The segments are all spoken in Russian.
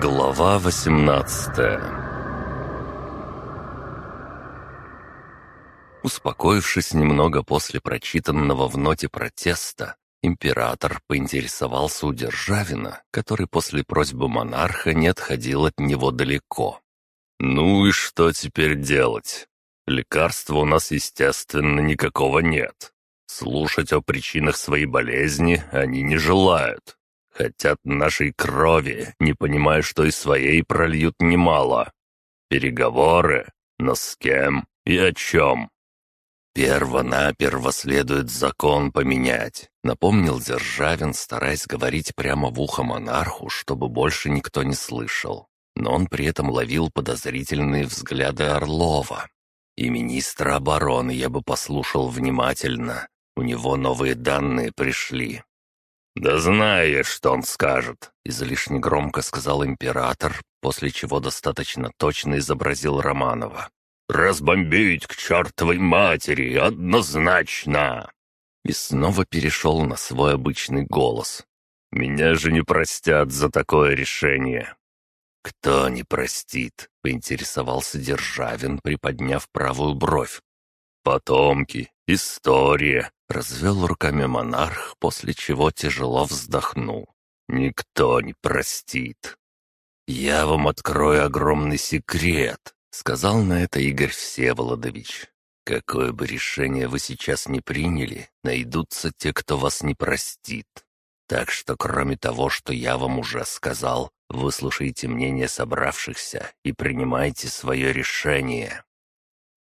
Глава 18 Успокоившись немного после прочитанного в ноте протеста, император поинтересовался у Державина, который после просьбы монарха не отходил от него далеко. «Ну и что теперь делать? Лекарства у нас, естественно, никакого нет. Слушать о причинах своей болезни они не желают. Хотят нашей крови, не понимая, что и своей прольют немало. Переговоры? Но с кем и о чем? «Перво-наперво следует закон поменять», — напомнил Державин, стараясь говорить прямо в ухо монарху, чтобы больше никто не слышал. Но он при этом ловил подозрительные взгляды Орлова. И министра обороны я бы послушал внимательно. У него новые данные пришли. «Да знаешь, что он скажет», — излишне громко сказал император, после чего достаточно точно изобразил Романова. «Разбомбить к чертовой матери, однозначно!» И снова перешел на свой обычный голос. «Меня же не простят за такое решение!» «Кто не простит?» — поинтересовался Державин, приподняв правую бровь. «Потомки, история», — развел руками монарх, после чего тяжело вздохнул. «Никто не простит». «Я вам открою огромный секрет», Сказал на это Игорь Всеволодович. «Какое бы решение вы сейчас не приняли, найдутся те, кто вас не простит. Так что кроме того, что я вам уже сказал, выслушайте мнение собравшихся и принимайте свое решение».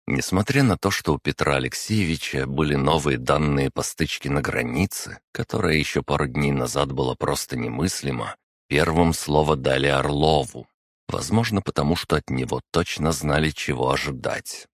Несмотря на то, что у Петра Алексеевича были новые данные по стычке на границе, которая еще пару дней назад была просто немыслима, первым слово дали Орлову. Возможно, потому что от него точно знали, чего ожидать.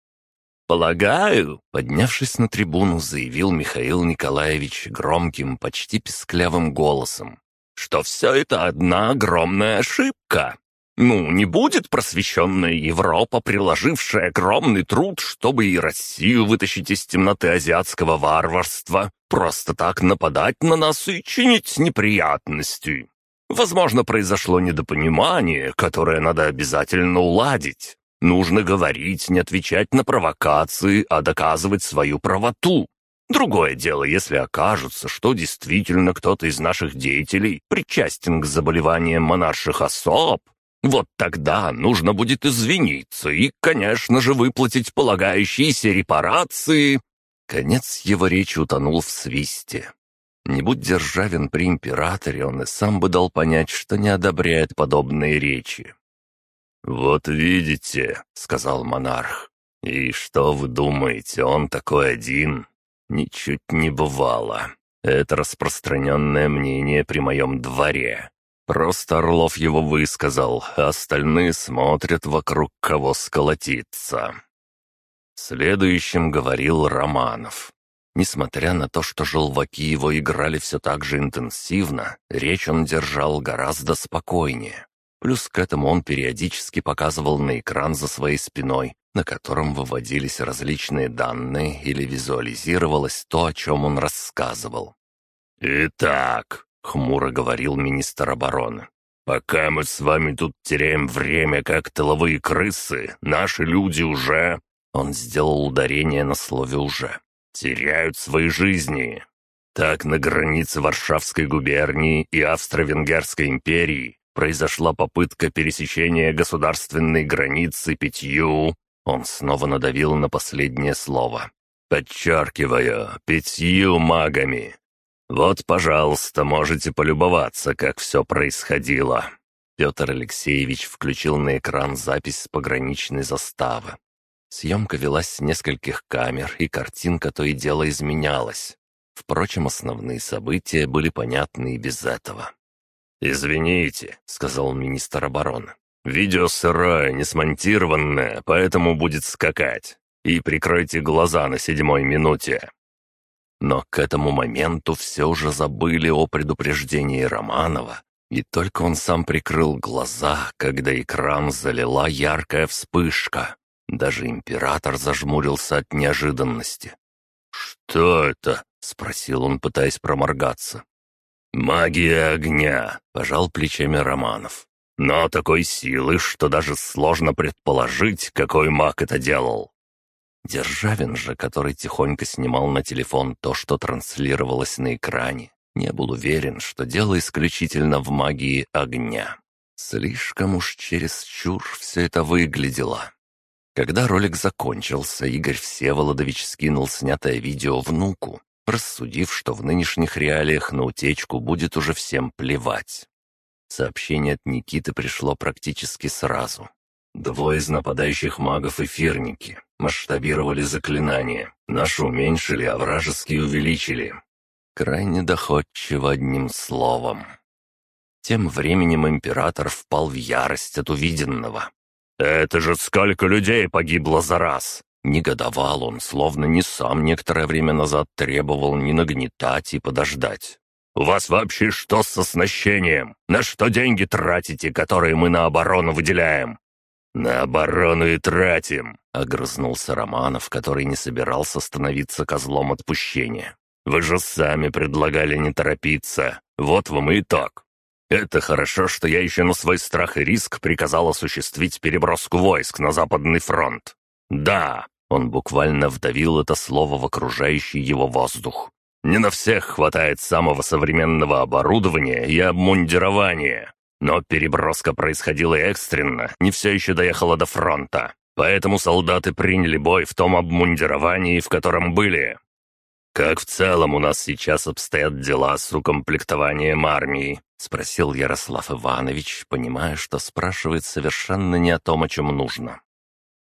«Полагаю», — поднявшись на трибуну, заявил Михаил Николаевич громким, почти писклявым голосом, «что все это одна огромная ошибка. Ну, не будет просвещенная Европа, приложившая огромный труд, чтобы и Россию вытащить из темноты азиатского варварства, просто так нападать на нас и чинить неприятности. Возможно, произошло недопонимание, которое надо обязательно уладить. Нужно говорить, не отвечать на провокации, а доказывать свою правоту. Другое дело, если окажется, что действительно кто-то из наших деятелей причастен к заболеваниям монарших особ, вот тогда нужно будет извиниться и, конечно же, выплатить полагающиеся репарации. Конец его речи утонул в свисте. Не будь Державин при императоре, он и сам бы дал понять, что не одобряет подобные речи. «Вот видите», — сказал монарх, — «и что вы думаете, он такой один?» «Ничуть не бывало. Это распространенное мнение при моем дворе. Просто Орлов его высказал, а остальные смотрят вокруг кого сколотиться». Следующим говорил Романов. Несмотря на то, что желваки его играли все так же интенсивно, речь он держал гораздо спокойнее. Плюс к этому он периодически показывал на экран за своей спиной, на котором выводились различные данные или визуализировалось то, о чем он рассказывал. «Итак», — хмуро говорил министр обороны, «пока мы с вами тут теряем время, как тыловые крысы, наши люди уже...» Он сделал ударение на слове «уже» теряют свои жизни. Так на границе Варшавской губернии и Австро-Венгерской империи произошла попытка пересечения государственной границы пятью... Он снова надавил на последнее слово. Подчеркиваю, пятью магами. Вот, пожалуйста, можете полюбоваться, как все происходило. Петр Алексеевич включил на экран запись с пограничной заставы. Съемка велась с нескольких камер, и картинка то и дело изменялась. Впрочем, основные события были понятны и без этого. «Извините», — сказал министр обороны. «Видео сырое, не смонтированное, поэтому будет скакать. И прикройте глаза на седьмой минуте». Но к этому моменту все уже забыли о предупреждении Романова, и только он сам прикрыл глаза, когда экран залила яркая вспышка. Даже император зажмурился от неожиданности. «Что это?» — спросил он, пытаясь проморгаться. «Магия огня!» — пожал плечами Романов. но такой силы, что даже сложно предположить, какой маг это делал. Державин же, который тихонько снимал на телефон то, что транслировалось на экране, не был уверен, что дело исключительно в магии огня. Слишком уж чересчур все это выглядело. Когда ролик закончился, Игорь Всеволодович скинул снятое видео внуку, рассудив, что в нынешних реалиях на утечку будет уже всем плевать. Сообщение от Никиты пришло практически сразу. Двое из нападающих магов эфирники масштабировали заклинание. Наши уменьшили, а вражеские увеличили. Крайне доходчиво одним словом. Тем временем император впал в ярость от увиденного. «Это же сколько людей погибло за раз!» Негодовал он, словно не сам некоторое время назад требовал не нагнетать и подождать. «У вас вообще что с оснащением? На что деньги тратите, которые мы на оборону выделяем?» «На оборону и тратим», — огрызнулся Романов, который не собирался становиться козлом отпущения. «Вы же сами предлагали не торопиться. Вот вам и итог. Это хорошо, что я еще на свой страх и риск приказал осуществить переброску войск на Западный фронт. Да, он буквально вдавил это слово в окружающий его воздух. Не на всех хватает самого современного оборудования и обмундирования. Но переброска происходила экстренно, не все еще доехала до фронта. Поэтому солдаты приняли бой в том обмундировании, в котором были. Как в целом у нас сейчас обстоят дела с укомплектованием армии? — спросил Ярослав Иванович, понимая, что спрашивает совершенно не о том, о чем нужно.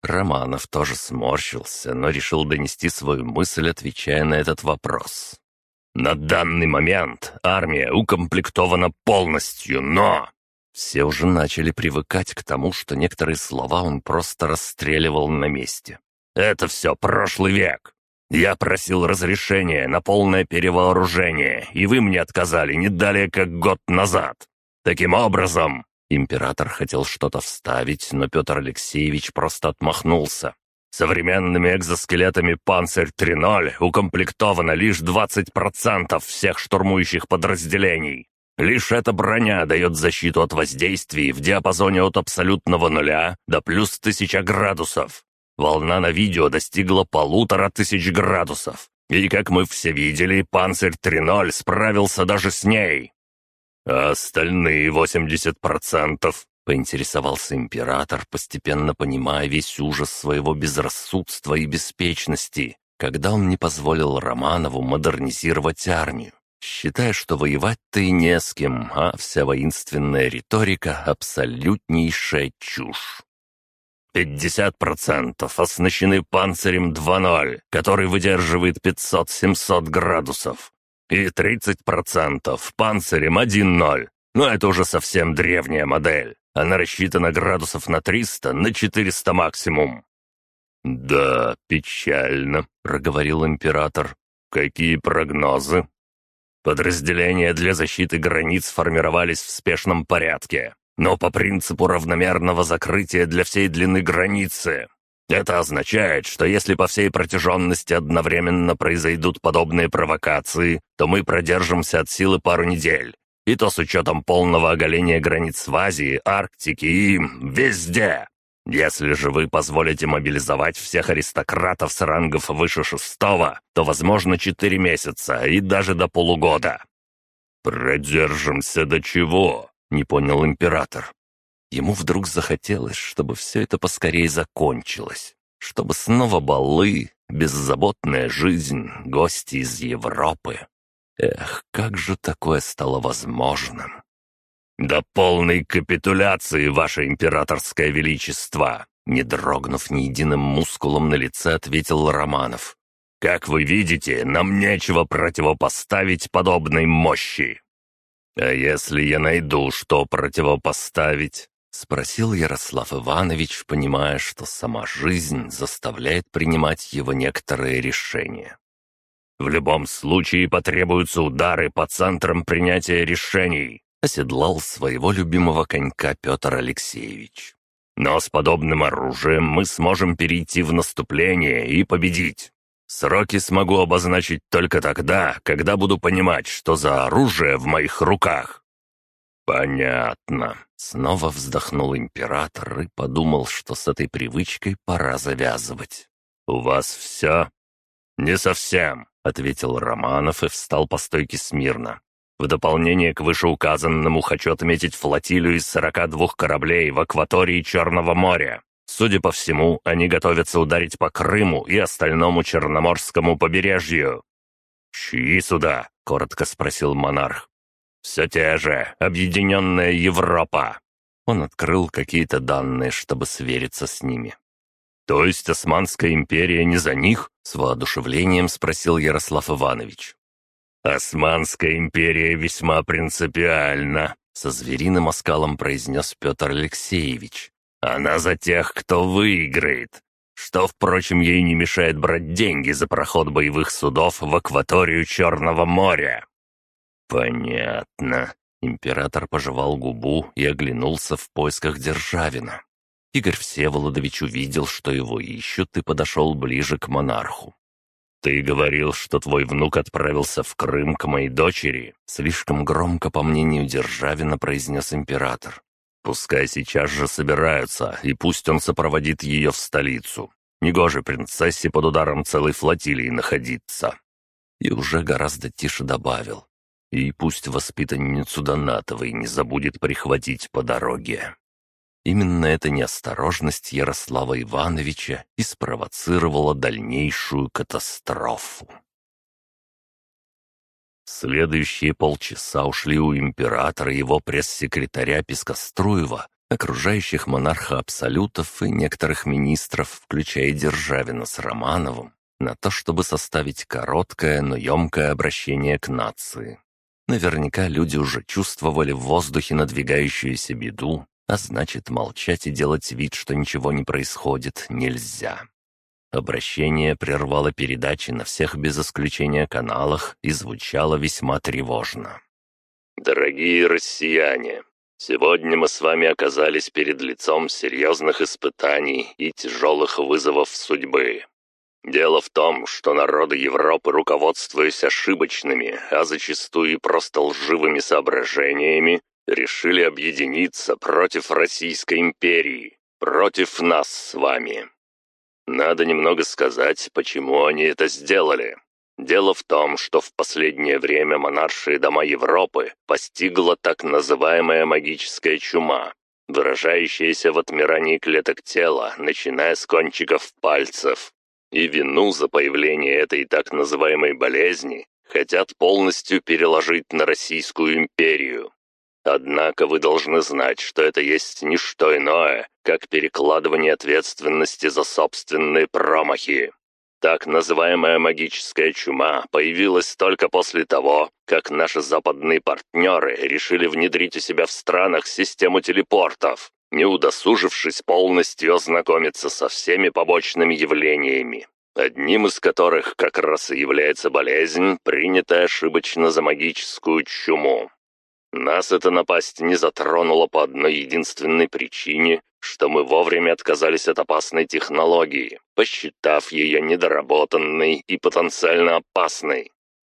Романов тоже сморщился, но решил донести свою мысль, отвечая на этот вопрос. «На данный момент армия укомплектована полностью, но...» Все уже начали привыкать к тому, что некоторые слова он просто расстреливал на месте. «Это все прошлый век. Я просил разрешения на полное перевооружение, и вы мне отказали не далее, как год назад. Таким образом...» Император хотел что-то вставить, но Петр Алексеевич просто отмахнулся. Современными экзоскелетами «Панцирь 3.0» укомплектовано лишь 20% всех штурмующих подразделений. Лишь эта броня дает защиту от воздействий в диапазоне от абсолютного нуля до плюс 1000 градусов. Волна на видео достигла полутора тысяч градусов. И, как мы все видели, «Панцирь 3.0» справился даже с ней. А остальные 80%, поинтересовался император, постепенно понимая весь ужас своего безрассудства и беспечности, когда он не позволил Романову модернизировать армию, считая, что воевать-то и не с кем, а вся воинственная риторика — абсолютнейшая чушь. 50% оснащены панцирем 2.0, который выдерживает 500-700 градусов. И 30% панцирем 1.0. Но это уже совсем древняя модель. Она рассчитана градусов на 300, на 400 максимум. «Да, печально», — проговорил император. «Какие прогнозы?» Подразделения для защиты границ формировались в спешном порядке но по принципу равномерного закрытия для всей длины границы. Это означает, что если по всей протяженности одновременно произойдут подобные провокации, то мы продержимся от силы пару недель. И то с учетом полного оголения границ в Азии, Арктике и... везде. Если же вы позволите мобилизовать всех аристократов с рангов выше шестого, то возможно четыре месяца и даже до полугода. Продержимся до чего? Не понял император. Ему вдруг захотелось, чтобы все это поскорее закончилось. Чтобы снова балы, беззаботная жизнь, гости из Европы. Эх, как же такое стало возможным? «До полной капитуляции, ваше императорское величество!» Не дрогнув ни единым мускулом на лице, ответил Романов. «Как вы видите, нам нечего противопоставить подобной мощи. «А если я найду, что противопоставить?» — спросил Ярослав Иванович, понимая, что сама жизнь заставляет принимать его некоторые решения. «В любом случае потребуются удары по центрам принятия решений», — оседлал своего любимого конька Петр Алексеевич. «Но с подобным оружием мы сможем перейти в наступление и победить. Сроки смогу обозначить только тогда, когда буду понимать, что за оружие в моих руках». «Понятно». Снова вздохнул император и подумал, что с этой привычкой пора завязывать. «У вас все?» «Не совсем», — ответил Романов и встал по стойке смирно. «В дополнение к вышеуказанному хочу отметить флотилию из 42 кораблей в акватории Черного моря. Судя по всему, они готовятся ударить по Крыму и остальному Черноморскому побережью». «Чьи суда?» — коротко спросил монарх. «Все те же. Объединенная Европа». Он открыл какие-то данные, чтобы свериться с ними. «То есть Османская империя не за них?» — с воодушевлением спросил Ярослав Иванович. «Османская империя весьма принципиальна», — со звериным оскалом произнес Петр Алексеевич. Она за тех, кто выиграет. Что, впрочем, ей не мешает брать деньги за проход боевых судов в акваторию Черного моря. Понятно. Император пожевал губу и оглянулся в поисках Державина. Игорь Всеволодович увидел, что его ищут, и подошел ближе к монарху. «Ты говорил, что твой внук отправился в Крым к моей дочери?» Слишком громко, по мнению Державина, произнес император. Пускай сейчас же собираются, и пусть он сопроводит ее в столицу. Негоже принцессе под ударом целой флотилии находиться. И уже гораздо тише добавил. И пусть воспитанницу Донатовой не забудет прихватить по дороге. Именно эта неосторожность Ярослава Ивановича и спровоцировала дальнейшую катастрофу. Следующие полчаса ушли у императора и его пресс-секретаря Пескоструева, окружающих монарха Абсолютов и некоторых министров, включая Державина с Романовым, на то, чтобы составить короткое, но емкое обращение к нации. Наверняка люди уже чувствовали в воздухе надвигающуюся беду, а значит, молчать и делать вид, что ничего не происходит, нельзя. Обращение прервало передачи на всех без исключения каналах и звучало весьма тревожно. «Дорогие россияне, сегодня мы с вами оказались перед лицом серьезных испытаний и тяжелых вызовов судьбы. Дело в том, что народы Европы, руководствуясь ошибочными, а зачастую и просто лживыми соображениями, решили объединиться против Российской империи, против нас с вами. Надо немного сказать, почему они это сделали. Дело в том, что в последнее время монаршие дома Европы постигла так называемая магическая чума, выражающаяся в отмирании клеток тела, начиная с кончиков пальцев. И вину за появление этой так называемой болезни хотят полностью переложить на Российскую империю. Однако вы должны знать, что это есть не что иное, как перекладывание ответственности за собственные промахи. Так называемая магическая чума появилась только после того, как наши западные партнеры решили внедрить у себя в странах систему телепортов, не удосужившись полностью ознакомиться со всеми побочными явлениями, одним из которых как раз и является болезнь, принятая ошибочно за магическую чуму. Нас эта напасть не затронула по одной единственной причине, что мы вовремя отказались от опасной технологии, посчитав ее недоработанной и потенциально опасной,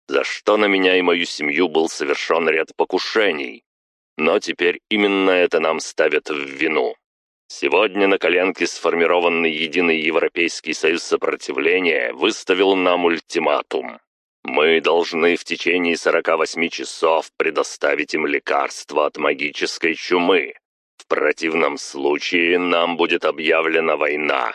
за что на меня и мою семью был совершен ряд покушений. Но теперь именно это нам ставят в вину. Сегодня на коленке сформированный Единый Европейский Союз Сопротивления выставил нам ультиматум. Мы должны в течение 48 часов предоставить им лекарство от магической чумы. В противном случае нам будет объявлена война.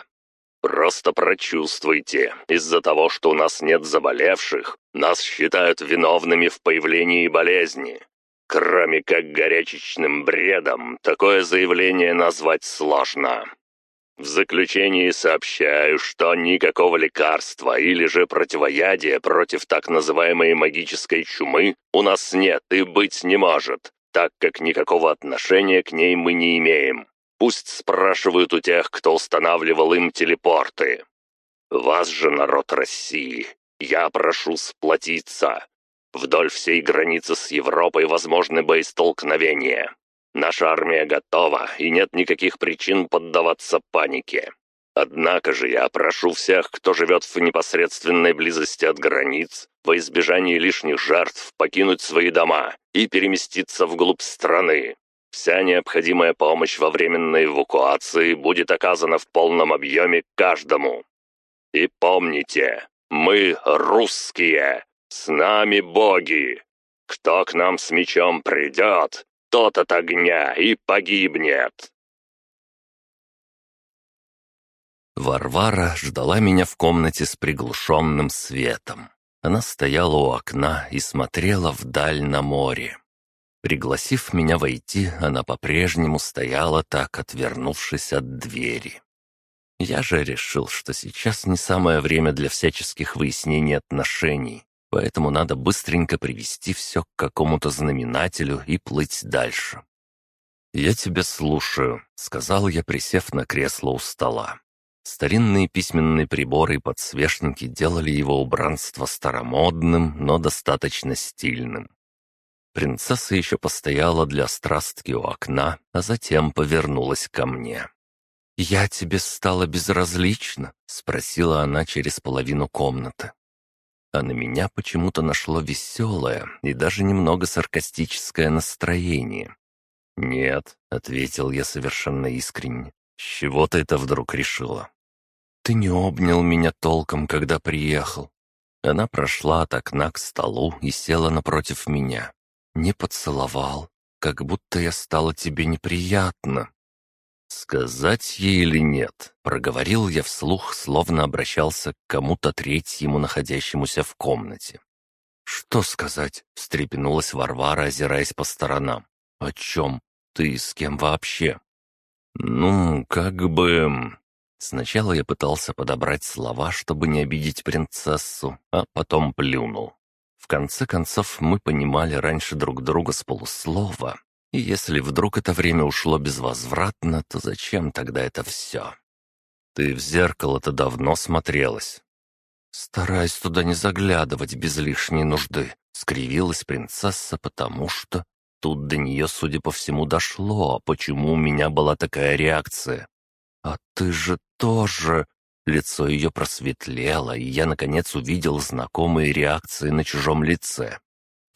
Просто прочувствуйте, из-за того, что у нас нет заболевших, нас считают виновными в появлении болезни. Кроме как горячечным бредом, такое заявление назвать сложно. В заключении сообщаю, что никакого лекарства или же противоядия против так называемой магической чумы у нас нет и быть не может, так как никакого отношения к ней мы не имеем. Пусть спрашивают у тех, кто устанавливал им телепорты. Вас же, народ России, я прошу сплотиться. Вдоль всей границы с Европой возможны боестолкновения. Наша армия готова, и нет никаких причин поддаваться панике. Однако же я прошу всех, кто живет в непосредственной близости от границ, во избежание лишних жертв покинуть свои дома и переместиться вглубь страны. Вся необходимая помощь во временной эвакуации будет оказана в полном объеме каждому. И помните, мы русские, с нами боги. Кто к нам с мечом придет, тот от огня и погибнет. Варвара ждала меня в комнате с приглушенным светом. Она стояла у окна и смотрела вдаль на море. Пригласив меня войти, она по-прежнему стояла так, отвернувшись от двери. Я же решил, что сейчас не самое время для всяческих выяснений отношений, поэтому надо быстренько привести все к какому-то знаменателю и плыть дальше. «Я тебя слушаю», — сказал я, присев на кресло у стола. Старинные письменные приборы и подсвечники делали его убранство старомодным, но достаточно стильным. Принцесса еще постояла для страстки у окна, а затем повернулась ко мне. «Я тебе стала безразлична?» — спросила она через половину комнаты. А на меня почему-то нашло веселое и даже немного саркастическое настроение. «Нет», — ответил я совершенно искренне, — «с чего ты это вдруг решила?» «Ты не обнял меня толком, когда приехал». Она прошла от окна к столу и села напротив меня. Не поцеловал, как будто я стала тебе неприятна. «Сказать ей или нет?» — проговорил я вслух, словно обращался к кому-то третьему, находящемуся в комнате. «Что сказать?» — встрепенулась Варвара, озираясь по сторонам. «О чем? Ты с кем вообще?» «Ну, как бы...» Сначала я пытался подобрать слова, чтобы не обидеть принцессу, а потом плюнул. В конце концов, мы понимали раньше друг друга с полуслова, и если вдруг это время ушло безвозвратно, то зачем тогда это все? Ты в зеркало-то давно смотрелась. Стараясь туда не заглядывать без лишней нужды, скривилась принцесса, потому что тут до нее, судя по всему, дошло, почему у меня была такая реакция. «А ты же тоже...» Лицо ее просветлело, и я, наконец, увидел знакомые реакции на чужом лице.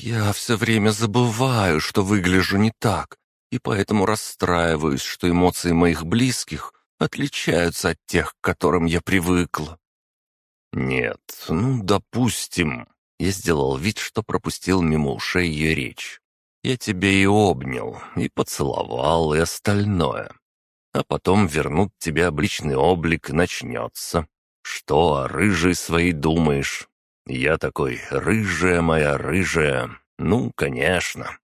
«Я все время забываю, что выгляжу не так, и поэтому расстраиваюсь, что эмоции моих близких отличаются от тех, к которым я привыкла». «Нет, ну, допустим...» Я сделал вид, что пропустил мимо ушей ее речь. «Я тебя и обнял, и поцеловал, и остальное. А потом вернут тебе обличный облик, начнется. Что о рыжей своей думаешь? Я такой, рыжая моя рыжая, ну, конечно.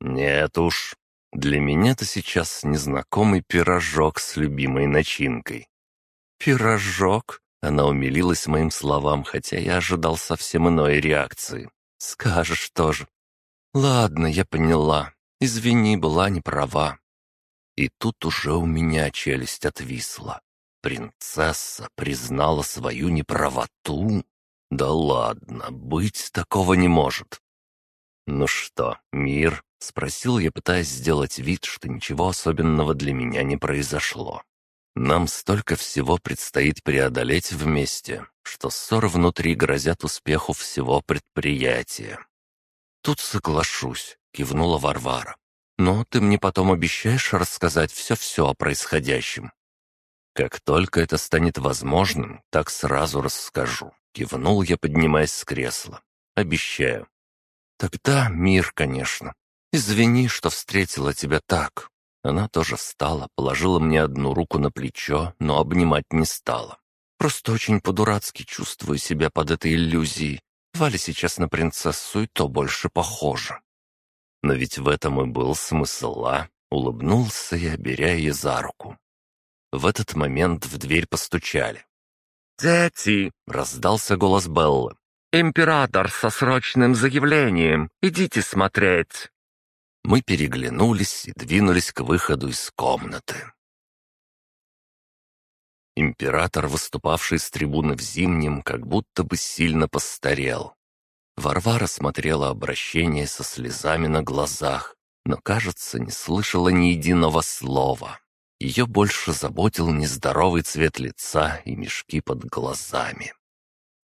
Нет уж, для меня-то сейчас незнакомый пирожок с любимой начинкой. «Пирожок?» — она умилилась моим словам, хотя я ожидал совсем иной реакции. «Скажешь тоже». «Ладно, я поняла. Извини, была не права». И тут уже у меня челюсть отвисла. Принцесса признала свою неправоту. «Да ладно, быть такого не может». «Ну что, мир?» — спросил я, пытаясь сделать вид, что ничего особенного для меня не произошло. «Нам столько всего предстоит преодолеть вместе, что ссоры внутри грозят успеху всего предприятия». «Тут соглашусь», — кивнула Варвара. «Но ты мне потом обещаешь рассказать все-все о происходящем?» «Как только это станет возможным, так сразу расскажу», Кивнул я, поднимаясь с кресла. «Обещаю». «Тогда мир, конечно. Извини, что встретила тебя так». Она тоже встала, положила мне одну руку на плечо, но обнимать не стала. «Просто очень по-дурацки чувствую себя под этой иллюзией. Валя сейчас на принцессу, и то больше похоже». Но ведь в этом и был смысл, а? Улыбнулся я, беря ее за руку. В этот момент в дверь постучали. «Дети!» — раздался голос Беллы. «Император со срочным заявлением! Идите смотреть!» Мы переглянулись и двинулись к выходу из комнаты. Император, выступавший с трибуны в зимнем, как будто бы сильно постарел. Варвара смотрела обращение со слезами на глазах, но, кажется, не слышала ни единого слова. Ее больше заботил нездоровый цвет лица и мешки под глазами.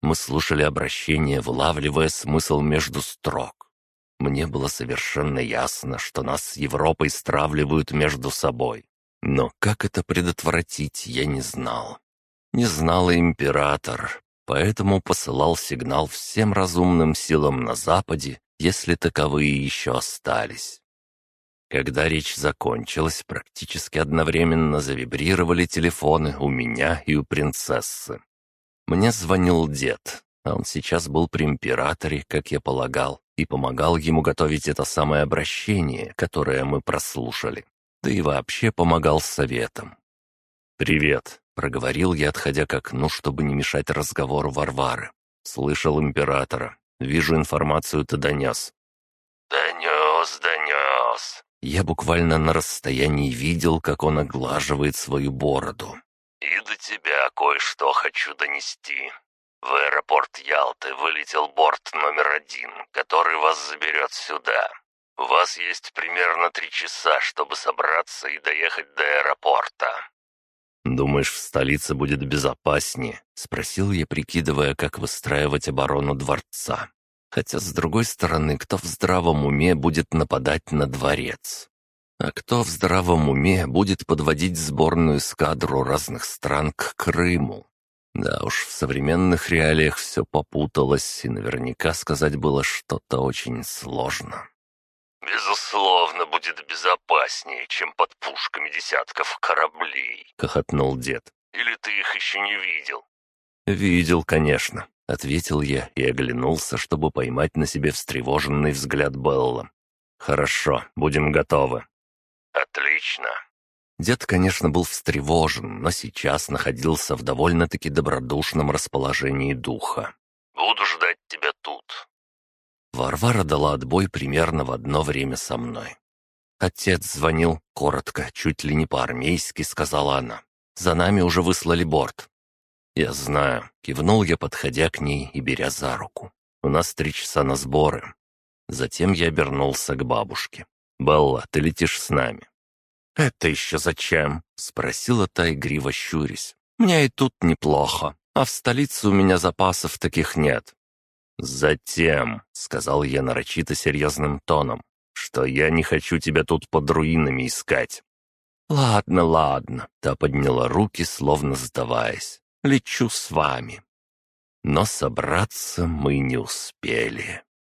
Мы слушали обращение, вылавливая смысл между строк. Мне было совершенно ясно, что нас с Европой стравливают между собой. Но как это предотвратить, я не знал. Не знал и император, поэтому посылал сигнал всем разумным силам на Западе, если таковые еще остались. Когда речь закончилась, практически одновременно завибрировали телефоны у меня и у принцессы. Мне звонил дед, а он сейчас был при императоре, как я полагал, и помогал ему готовить это самое обращение, которое мы прослушали. Да и вообще помогал советом. «Привет», — проговорил я, отходя к окну, чтобы не мешать разговору Варвары. «Слышал императора. Вижу, информацию ты донес». «Донес, донес». Я буквально на расстоянии видел, как он оглаживает свою бороду. «И до тебя кое-что хочу донести. В аэропорт Ялты вылетел борт номер один, который вас заберет сюда. У вас есть примерно три часа, чтобы собраться и доехать до аэропорта». «Думаешь, в столице будет безопаснее?» — спросил я, прикидывая, как выстраивать оборону дворца. Хотя, с другой стороны, кто в здравом уме будет нападать на дворец? А кто в здравом уме будет подводить сборную эскадру разных стран к Крыму? Да уж, в современных реалиях все попуталось, и наверняка сказать было что-то очень сложно. «Безусловно, будет безопаснее, чем под пушками десятков кораблей», — хохотнул дед. «Или ты их еще не видел?» «Видел, конечно», — ответил я и оглянулся, чтобы поймать на себе встревоженный взгляд Белла. «Хорошо, будем готовы». «Отлично». Дед, конечно, был встревожен, но сейчас находился в довольно-таки добродушном расположении духа. «Буду ждать тебя тут». Варвара дала отбой примерно в одно время со мной. Отец звонил коротко, чуть ли не по-армейски, сказала она. «За нами уже выслали борт. «Я знаю», — кивнул я, подходя к ней и беря за руку. «У нас три часа на сборы». Затем я обернулся к бабушке. «Белла, ты летишь с нами». «Это еще зачем?» — спросила та игриво щурясь. «Мне и тут неплохо, а в столице у меня запасов таких нет». «Затем», — сказал я нарочито серьезным тоном, «что я не хочу тебя тут под руинами искать». «Ладно, ладно», — та подняла руки, словно сдаваясь лечу с вами». Но собраться мы не успели.